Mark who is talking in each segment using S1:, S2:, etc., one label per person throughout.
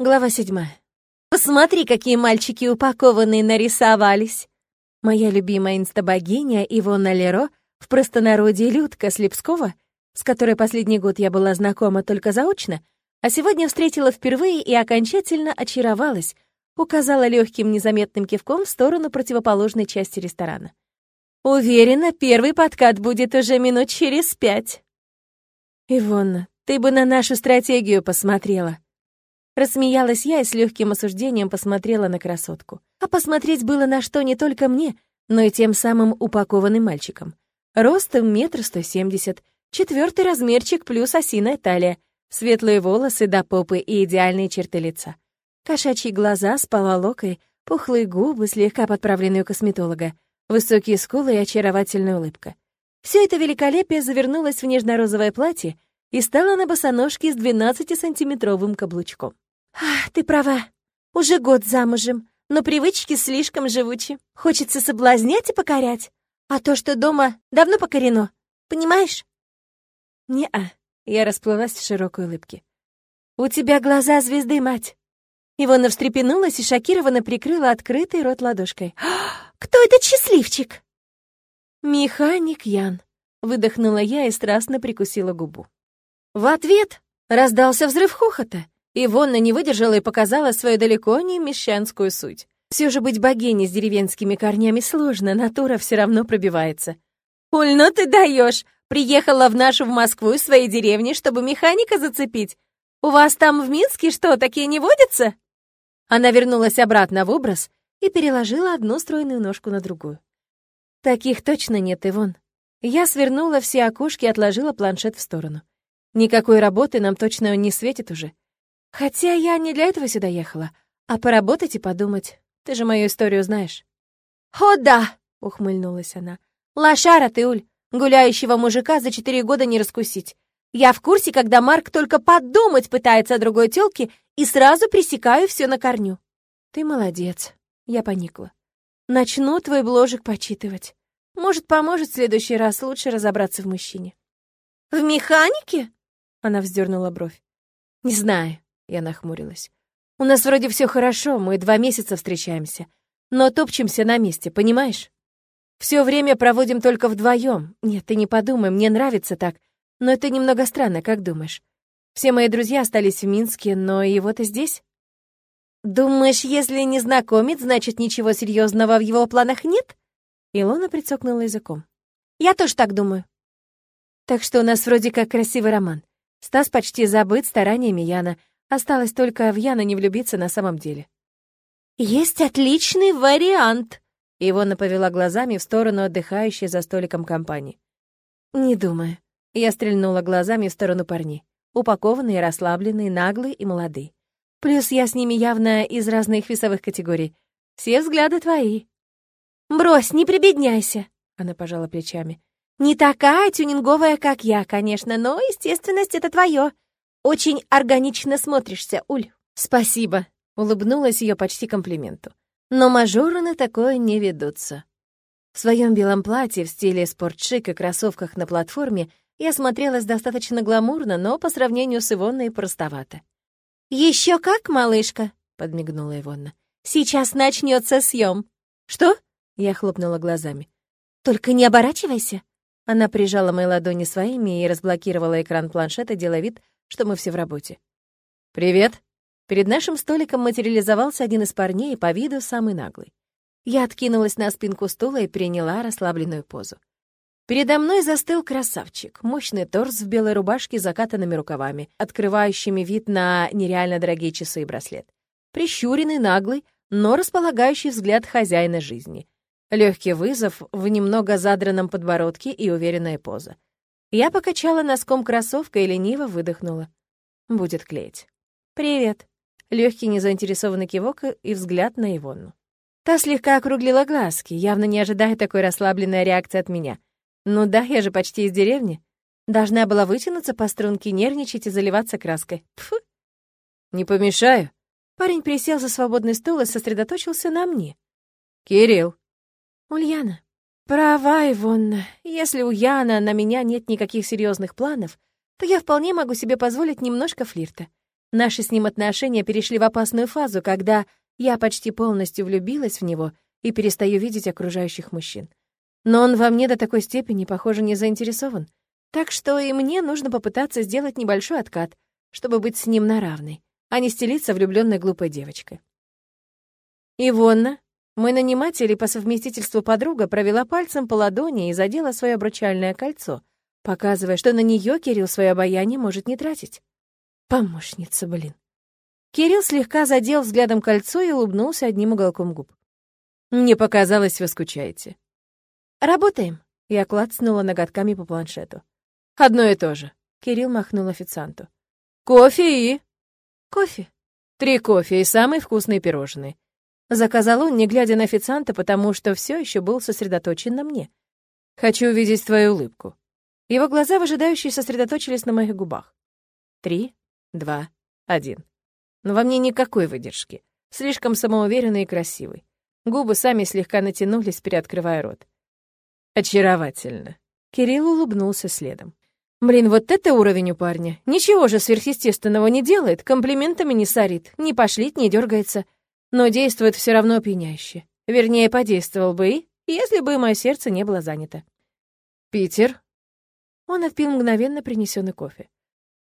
S1: Глава седьмая. Посмотри, какие мальчики упакованные нарисовались. Моя любимая инстабогиня Ивона Леро, в простонародье Людка Слепского, с которой последний год я была знакома только заочно, а сегодня встретила впервые и окончательно очаровалась, указала легким незаметным кивком в сторону противоположной части ресторана. Уверена, первый подкат будет уже минут через пять. Ивонна, ты бы на нашу стратегию посмотрела. Рассмеялась я и с легким осуждением посмотрела на красотку. А посмотреть было на что не только мне, но и тем самым упакованным мальчиком. Ростом метр сто семьдесят, четвертый размерчик плюс осиная талия, светлые волосы до попы и идеальные черты лица. Кошачьи глаза с поволокой, пухлые губы, слегка подправленные у косметолога, высокие скулы и очаровательная улыбка. Все это великолепие завернулось в нежно-розовое платье и стало на босоножке с 12-сантиметровым каблучком. «Ах, ты права. Уже год замужем, но привычки слишком живучи. Хочется соблазнять и покорять. А то, что дома, давно покорено. Понимаешь?» «Не-а», — я расплылась в широкой улыбке. «У тебя глаза звезды, мать!» Ивона встрепенулась и шокированно прикрыла открытый рот ладошкой. «Кто этот счастливчик?» «Механик Ян», — выдохнула я и страстно прикусила губу. В ответ раздался взрыв хохота. Ивонна не выдержала и показала свою далеко не мещанскую суть. Все же быть богиней с деревенскими корнями сложно, натура все равно пробивается. «Уль, ну ты даешь! Приехала в нашу в Москву из своей деревни, чтобы механика зацепить. У вас там в Минске что, такие не водятся?» Она вернулась обратно в образ и переложила одну стройную ножку на другую. «Таких точно нет, Ивон». Я свернула все окошки и отложила планшет в сторону. Никакой работы нам точно не светит уже. Хотя я не для этого сюда ехала, а поработать и подумать. Ты же мою историю знаешь». «О, да!» — ухмыльнулась она. «Лошара ты, Уль! Гуляющего мужика за четыре года не раскусить. Я в курсе, когда Марк только подумать пытается о другой тёлке, и сразу пресекаю все на корню». «Ты молодец», — я поникла. «Начну твой бложик почитывать. Может, поможет в следующий раз лучше разобраться в мужчине». «В механике?» — она вздернула бровь. «Не знаю. Я нахмурилась. «У нас вроде все хорошо, мы два месяца встречаемся, но топчемся на месте, понимаешь? Все время проводим только вдвоем. Нет, ты не подумай, мне нравится так, но это немного странно, как думаешь? Все мои друзья остались в Минске, но и вот здесь». «Думаешь, если не знакомит, значит, ничего серьезного в его планах нет?» Илона прицокнула языком. «Я тоже так думаю». «Так что у нас вроде как красивый роман. Стас почти забыт стараниями Яна, Осталось только в Яна не влюбиться на самом деле. «Есть отличный вариант!» Ивона повела глазами в сторону отдыхающей за столиком компании. «Не думаю». Я стрельнула глазами в сторону парней. Упакованные, расслабленные, наглые и молодые. Плюс я с ними явно из разных весовых категорий. Все взгляды твои. «Брось, не прибедняйся!» Она пожала плечами. «Не такая тюнинговая, как я, конечно, но естественность — это твое. Очень органично смотришься, Уль. Спасибо, улыбнулась ее почти комплименту. Но мажоры на такое не ведутся. В своем белом платье в стиле спортшик и кроссовках на платформе я смотрелась достаточно гламурно, но по сравнению с Ивонной простовато. Еще как, малышка!» — подмигнула Ивонна. «Сейчас начнется съем. «Что?» — я хлопнула глазами. «Только не оборачивайся!» Она прижала мои ладони своими и разблокировала экран планшета, делая вид, что мы все в работе. «Привет!» Перед нашим столиком материализовался один из парней, по виду самый наглый. Я откинулась на спинку стула и приняла расслабленную позу. Передо мной застыл красавчик, мощный торс в белой рубашке с закатанными рукавами, открывающими вид на нереально дорогие часы и браслет. Прищуренный, наглый, но располагающий взгляд хозяина жизни. Легкий вызов в немного задранном подбородке и уверенная поза. Я покачала носком кроссовка и лениво выдохнула. Будет клеить. «Привет». Легкий незаинтересованный кивок и взгляд на Ивонну. Та слегка округлила глазки, явно не ожидая такой расслабленной реакции от меня. «Ну да, я же почти из деревни. Должна была вытянуться по струнке, нервничать и заливаться краской. Пфу!» «Не помешаю?» Парень присел за свободный стул и сосредоточился на мне. «Кирилл». «Ульяна». Права, Ивонна. Если у Яна на меня нет никаких серьезных планов, то я вполне могу себе позволить немножко флирта. Наши с ним отношения перешли в опасную фазу, когда я почти полностью влюбилась в него и перестаю видеть окружающих мужчин. Но он во мне до такой степени, похоже, не заинтересован. Так что и мне нужно попытаться сделать небольшой откат, чтобы быть с ним на равной, а не стелиться влюбленной глупой девочкой. Ивонна, мой наниматель и по совместительству подруга, провела пальцем по ладони и задела свое обручальное кольцо, показывая, что на нее Кирилл свое обаяние может не тратить. Помощница, блин. Кирилл слегка задел взглядом кольцо и улыбнулся одним уголком губ. «Мне показалось, вы скучаете». «Работаем», — я клацнула ноготками по планшету. «Одно и то же», — Кирилл махнул официанту. «Кофе и...» «Кофе». «Три кофе и самые вкусные пирожные». Заказал он, не глядя на официанта, потому что все еще был сосредоточен на мне. «Хочу увидеть твою улыбку». Его глаза выжидающие сосредоточились на моих губах. Три, два, один. Но во мне никакой выдержки. Слишком самоуверенный и красивый. Губы сами слегка натянулись, приоткрывая рот. «Очаровательно». Кирилл улыбнулся следом. Блин, вот это уровень у парня. Ничего же сверхъестественного не делает, комплиментами не сорит, не пошлит, не дергается. Но действует все равно опьяняюще. Вернее, подействовал бы и, если бы мое сердце не было занято. «Питер?» Он отпил мгновенно принесенный кофе.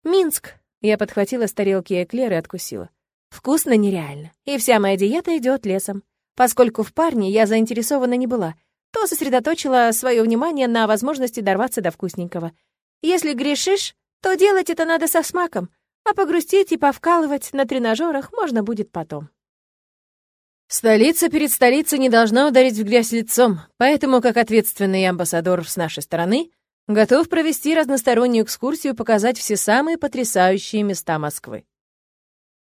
S1: «Минск!» Я подхватила с тарелки эклер и откусила. Вкусно нереально. И вся моя диета идет лесом. Поскольку в парне я заинтересована не была, то сосредоточила свое внимание на возможности дорваться до вкусненького. Если грешишь, то делать это надо со смаком, а погрустить и повкалывать на тренажерах можно будет потом. Столица перед столицей не должна ударить в грязь лицом, поэтому, как ответственный амбассадор с нашей стороны, Готов провести разностороннюю экскурсию и показать все самые потрясающие места Москвы.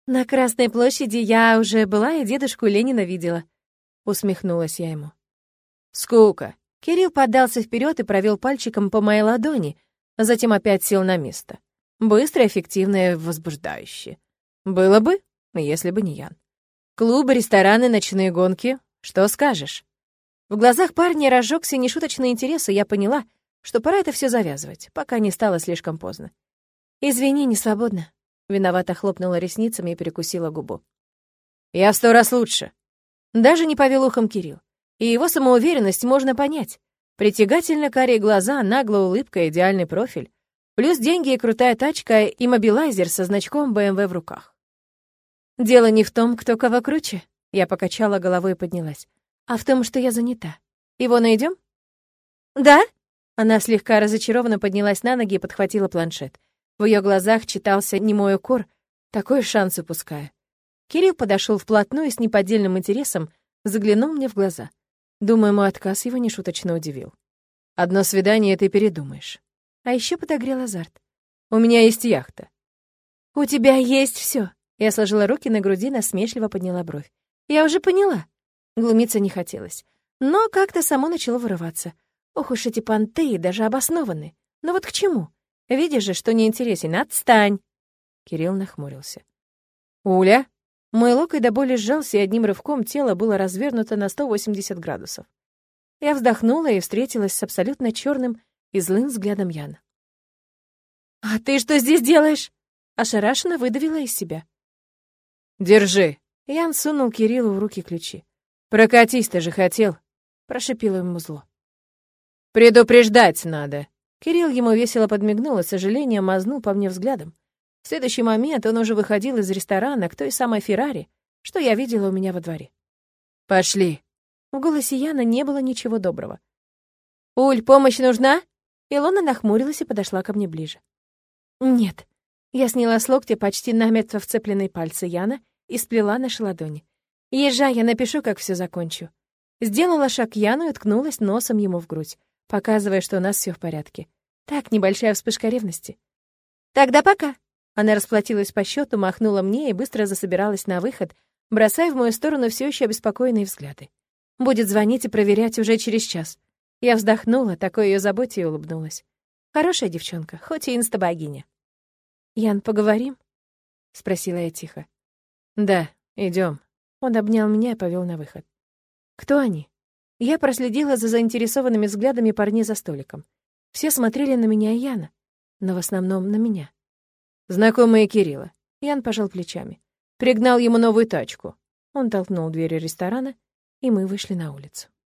S1: На Красной площади я уже была и дедушку Ленина видела. Усмехнулась я ему. Скука. Кирилл поддался вперед и провел пальчиком по моей ладони, а затем опять сел на место. Быстро, эффективно и возбуждающе. Было бы, если бы не Ян. Клубы, рестораны, ночные гонки. Что скажешь? В глазах парня разжегся нешуточный интерес, и я поняла — что пора это все завязывать, пока не стало слишком поздно. «Извини, не свободно», — виновато хлопнула ресницами и перекусила губу. «Я в сто раз лучше». Даже не повел ухом Кирилл. И его самоуверенность можно понять. Притягательно карие глаза, наглая улыбка, идеальный профиль. Плюс деньги и крутая тачка и мобилайзер со значком BMW в руках. «Дело не в том, кто кого круче», — я покачала головой и поднялась, «а в том, что я занята. Его найдем? «Да?» Она слегка разочарованно поднялась на ноги и подхватила планшет. В ее глазах читался немой укор, такой шанс упуская. Кирилл подошел вплотную и с неподдельным интересом заглянул мне в глаза. Думаю, мой отказ его нешуточно удивил. «Одно свидание, ты передумаешь». А еще подогрел азарт. «У меня есть яхта». «У тебя есть все. Я сложила руки на груди, насмешливо подняла бровь. «Я уже поняла». Глумиться не хотелось. Но как-то само начало вырываться. Ох уж эти понты, даже обоснованы. Но вот к чему? Видишь же, что неинтересен. Отстань!» Кирилл нахмурился. «Уля?» Мой локоть до боли сжался, и одним рывком тело было развернуто на 180 градусов. Я вздохнула и встретилась с абсолютно черным и злым взглядом Яна. «А ты что здесь делаешь?» Ошарашенно выдавила из себя. «Держи!» Ян сунул Кириллу в руки ключи. «Прокатись, ты же хотел!» Прошипела ему зло. «Предупреждать надо!» Кирилл ему весело подмигнул и, с сожалением, мазнул по мне взглядом. В следующий момент он уже выходил из ресторана к той самой Феррари, что я видела у меня во дворе. «Пошли!» В голосе Яна не было ничего доброго. «Уль, помощь нужна?» Илона нахмурилась и подошла ко мне ближе. «Нет». Я сняла с локтя почти намертво вцепленные пальцы Яна и сплела наши ладони. «Езжай, я напишу, как все закончу». Сделала шаг Яну и уткнулась носом ему в грудь показывая, что у нас все в порядке. Так, небольшая вспышка ревности. «Тогда пока!» Она расплатилась по счету, махнула мне и быстро засобиралась на выход, бросая в мою сторону все еще обеспокоенные взгляды. Будет звонить и проверять уже через час. Я вздохнула, такой ее заботе и улыбнулась. Хорошая девчонка, хоть и инста-богиня. «Ян, поговорим?» — спросила я тихо. «Да, идем. Он обнял меня и повел на выход. «Кто они?» Я проследила за заинтересованными взглядами парней за столиком. Все смотрели на меня и Яна, но в основном на меня. Знакомые Кирилла. Ян пожал плечами. Пригнал ему новую тачку. Он толкнул двери ресторана, и мы вышли на улицу.